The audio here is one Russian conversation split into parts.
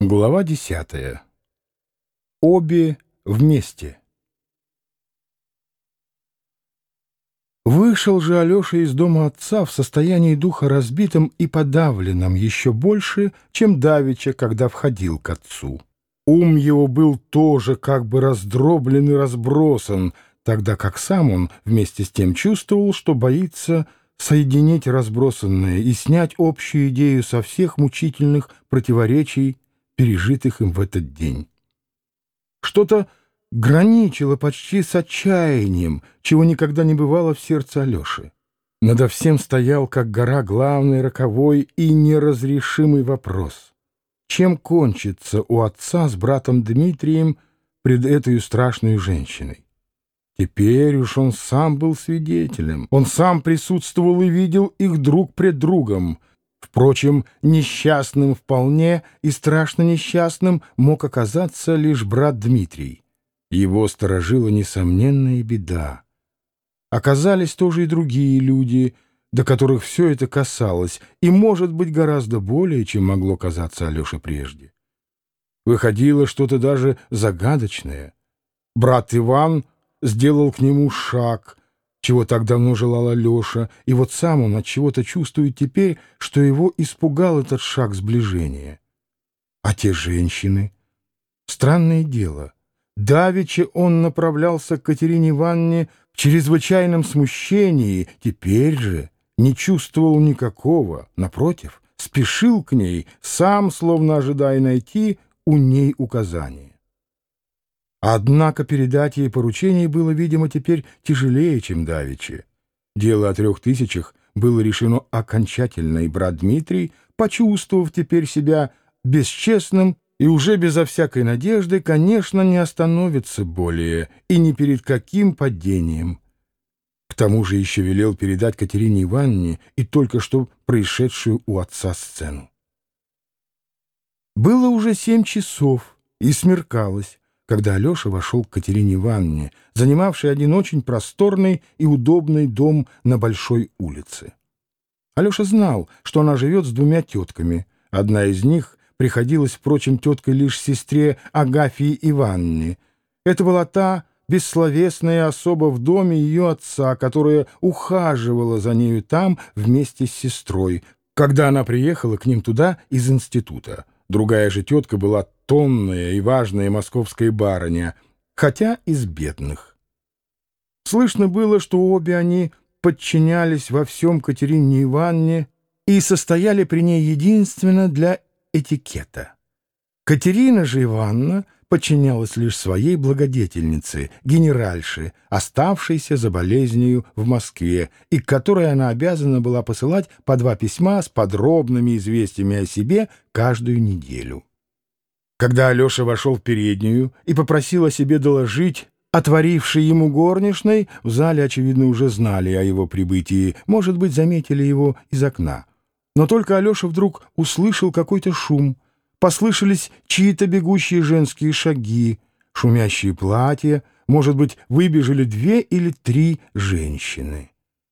Глава десятая. Обе вместе. Вышел же Алеша из дома отца в состоянии духа разбитым и подавленным еще больше, чем Давича, когда входил к отцу. Ум его был тоже как бы раздроблен и разбросан, тогда как сам он вместе с тем чувствовал, что боится соединить разбросанное и снять общую идею со всех мучительных противоречий, пережитых им в этот день. Что-то граничило почти с отчаянием, чего никогда не бывало в сердце Алеши. Надо всем стоял, как гора, главный, роковой и неразрешимый вопрос. Чем кончится у отца с братом Дмитрием пред этой страшной женщиной? Теперь уж он сам был свидетелем. Он сам присутствовал и видел их друг пред другом. Впрочем, несчастным вполне и страшно несчастным мог оказаться лишь брат Дмитрий. Его сторожила несомненная беда. Оказались тоже и другие люди, до которых все это касалось, и, может быть, гораздо более, чем могло казаться Алёше прежде. Выходило что-то даже загадочное. Брат Иван сделал к нему шаг — чего так давно желала Леша, и вот сам он от чего-то чувствует теперь, что его испугал этот шаг сближения. А те женщины? Странное дело. Давеча он направлялся к Катерине Ивановне в чрезвычайном смущении, теперь же не чувствовал никакого, напротив, спешил к ней, сам, словно ожидая найти у ней указание. Однако передать ей поручение было, видимо, теперь тяжелее, чем давеча. Дело о трех тысячах было решено окончательно, и брат Дмитрий, почувствовав теперь себя бесчестным и уже безо всякой надежды, конечно, не остановится более и ни перед каким падением. К тому же еще велел передать Катерине Ивановне и только что происшедшую у отца сцену. Было уже семь часов, и смеркалось, когда Алеша вошел к Катерине Ивановне, занимавшей один очень просторный и удобный дом на Большой улице. Алеша знал, что она живет с двумя тетками. Одна из них приходилась, впрочем, теткой лишь сестре Агафии Ивановне. Это была та бессловесная особа в доме ее отца, которая ухаживала за нею там вместе с сестрой, когда она приехала к ним туда из института. Другая же тетка была тонная и важная московская барыня, хотя из бедных. Слышно было, что обе они подчинялись во всем Катерине Ивановне и состояли при ней единственно для этикета. Катерина же Ивановна подчинялась лишь своей благодетельнице, генеральше, оставшейся за болезнью в Москве, и к которой она обязана была посылать по два письма с подробными известиями о себе каждую неделю. Когда Алеша вошел в переднюю и попросил о себе доложить, отворивший ему горничной, в зале, очевидно, уже знали о его прибытии, может быть, заметили его из окна. Но только Алеша вдруг услышал какой-то шум — Послышались чьи-то бегущие женские шаги, шумящие платья, может быть, выбежали две или три женщины.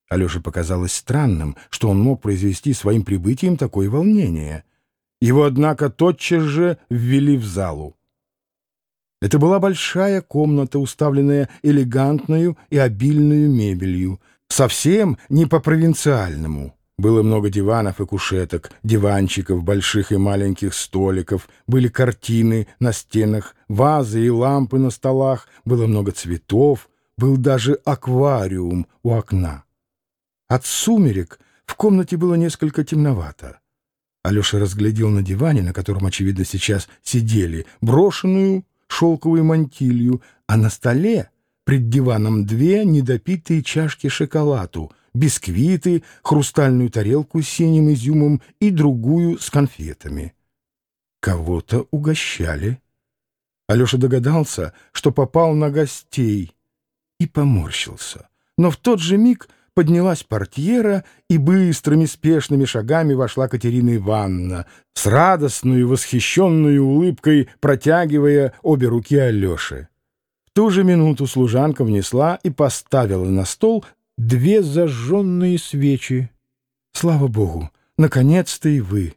Алёше показалось странным, что он мог произвести своим прибытием такое волнение. Его, однако, тотчас же ввели в залу. Это была большая комната, уставленная элегантную и обильную мебелью, совсем не по-провинциальному. Было много диванов и кушеток, диванчиков, больших и маленьких столиков, были картины на стенах, вазы и лампы на столах, было много цветов, был даже аквариум у окна. От сумерек в комнате было несколько темновато. Алеша разглядел на диване, на котором, очевидно, сейчас сидели, брошенную шелковую мантилью, а на столе, пред диваном, две недопитые чашки шоколаду — бисквиты, хрустальную тарелку с синим изюмом и другую с конфетами. Кого-то угощали. Алеша догадался, что попал на гостей, и поморщился. Но в тот же миг поднялась портьера, и быстрыми спешными шагами вошла Катерина Ивановна, с радостной восхищенной улыбкой протягивая обе руки Алёше. В ту же минуту служанка внесла и поставила на стол две зажженные свечи. Слава Богу, наконец-то и вы.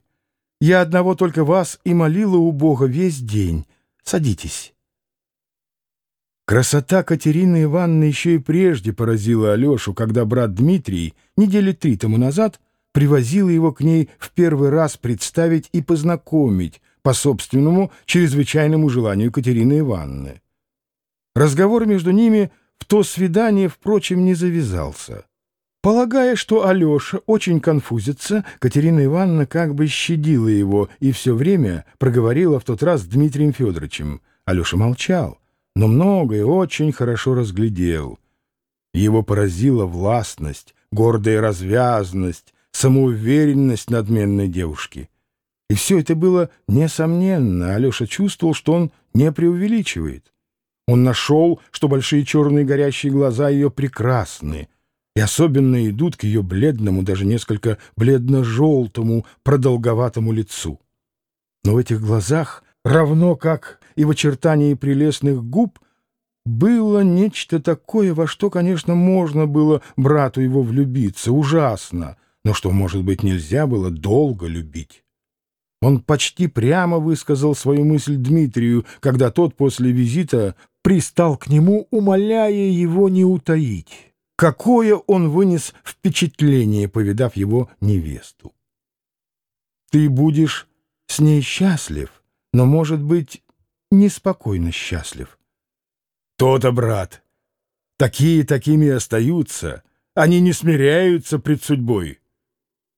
Я одного только вас и молила у Бога весь день. Садитесь». Красота Катерины Ивановны еще и прежде поразила Алешу, когда брат Дмитрий недели три тому назад привозил его к ней в первый раз представить и познакомить по собственному чрезвычайному желанию Катерины Ивановны. Разговор между ними в то свидание, впрочем, не завязался. Полагая, что Алеша очень конфузится, Катерина Ивановна как бы щадила его и все время проговорила в тот раз с Дмитрием Федоровичем. Алеша молчал но многое очень хорошо разглядел. Его поразила властность, гордая развязность, самоуверенность надменной девушки. И все это было несомненно. Алеша чувствовал, что он не преувеличивает. Он нашел, что большие черные горящие глаза ее прекрасны, и особенно идут к ее бледному, даже несколько бледно-желтому, продолговатому лицу. Но в этих глазах, равно как и в очертании прелестных губ было нечто такое, во что, конечно, можно было брату его влюбиться, ужасно, но что, может быть, нельзя было долго любить. Он почти прямо высказал свою мысль Дмитрию, когда тот после визита пристал к нему, умоляя его не утаить. Какое он вынес впечатление, повидав его невесту. «Ты будешь с ней счастлив, но, может быть, неспокойно счастлив. То-то, брат, такие такими остаются, они не смиряются пред судьбой.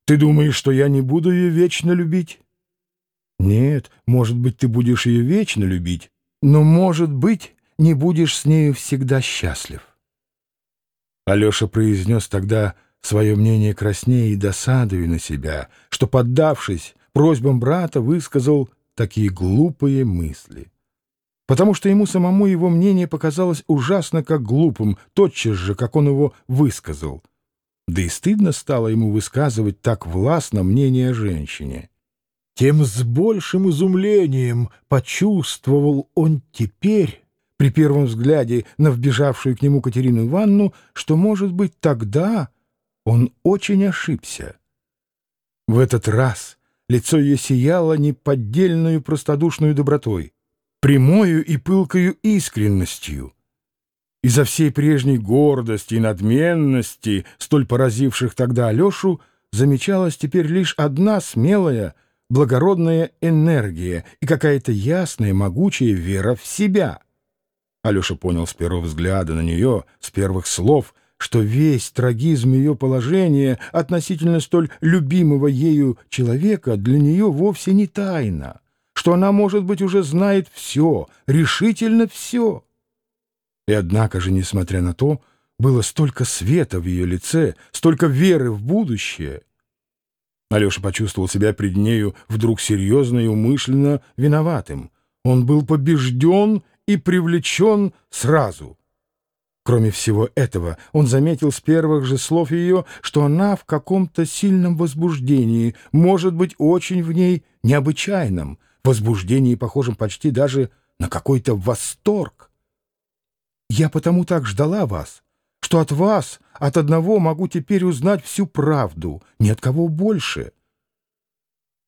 Ты думаешь, что я не буду ее вечно любить? Нет, может быть, ты будешь ее вечно любить, но, может быть, не будешь с нею всегда счастлив. Алеша произнес тогда свое мнение краснее и досадуя на себя, что, поддавшись просьбам брата, высказал такие глупые мысли потому что ему самому его мнение показалось ужасно как глупым, тотчас же, как он его высказал. Да и стыдно стало ему высказывать так властно мнение о женщине. Тем с большим изумлением почувствовал он теперь, при первом взгляде на вбежавшую к нему Катерину Ивановну, что, может быть, тогда он очень ошибся. В этот раз лицо ее сияло неподдельную простодушную добротой прямою и пылкою искренностью. Из-за всей прежней гордости и надменности, столь поразивших тогда Алешу, замечалась теперь лишь одна смелая, благородная энергия и какая-то ясная, могучая вера в себя. Алеша понял с первого взгляда на нее, с первых слов, что весь трагизм ее положения относительно столь любимого ею человека для нее вовсе не тайна что она, может быть, уже знает все, решительно все. И однако же, несмотря на то, было столько света в ее лице, столько веры в будущее. Алеша почувствовал себя пред нею вдруг серьезно и умышленно виноватым. Он был побежден и привлечен сразу. Кроме всего этого, он заметил с первых же слов ее, что она в каком-то сильном возбуждении, может быть, очень в ней необычайном, возбуждении, похожем почти даже на какой-то восторг. Я потому так ждала вас, что от вас, от одного могу теперь узнать всю правду, ни от кого больше.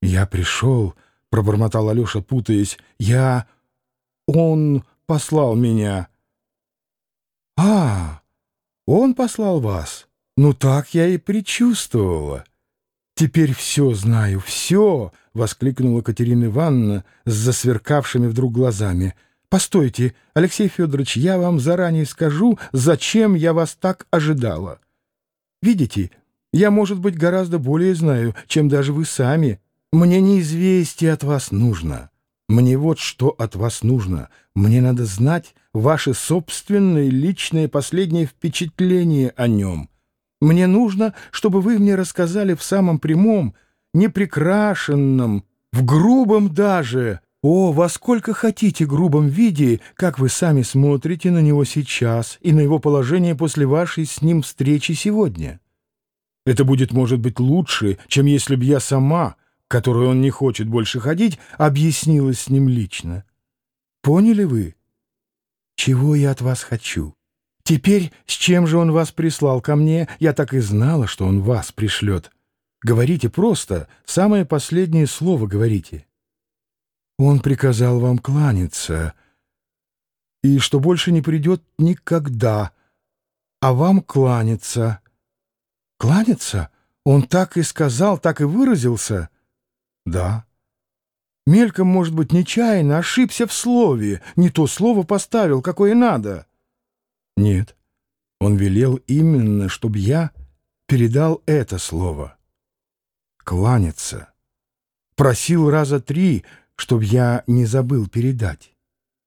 Я пришел, — пробормотал Алеша, путаясь, — я... Он послал меня. А, он послал вас. Ну так я и предчувствовала. Теперь все знаю, все, — воскликнула Катерина Ивановна с засверкавшими вдруг глазами. «Постойте, Алексей Федорович, я вам заранее скажу, зачем я вас так ожидала. Видите, я, может быть, гораздо более знаю, чем даже вы сами. Мне неизвестие от вас нужно. Мне вот что от вас нужно. Мне надо знать ваше собственное личное последнее впечатление о нем. Мне нужно, чтобы вы мне рассказали в самом прямом, неприкрашенном, в грубом даже, о, во сколько хотите грубом виде, как вы сами смотрите на него сейчас и на его положение после вашей с ним встречи сегодня. Это будет, может быть, лучше, чем если б я сама, к которой он не хочет больше ходить, объяснилась с ним лично. Поняли вы? Чего я от вас хочу? Теперь с чем же он вас прислал ко мне? Я так и знала, что он вас пришлет. Говорите просто, самое последнее слово говорите. Он приказал вам кланяться, и что больше не придет никогда, а вам кланяться. Кланяться? Он так и сказал, так и выразился? Да. Мельком, может быть, нечаянно ошибся в слове, не то слово поставил, какое надо. Нет, он велел именно, чтобы я передал это слово. Кланяться. Просил раза три, чтобы я не забыл передать.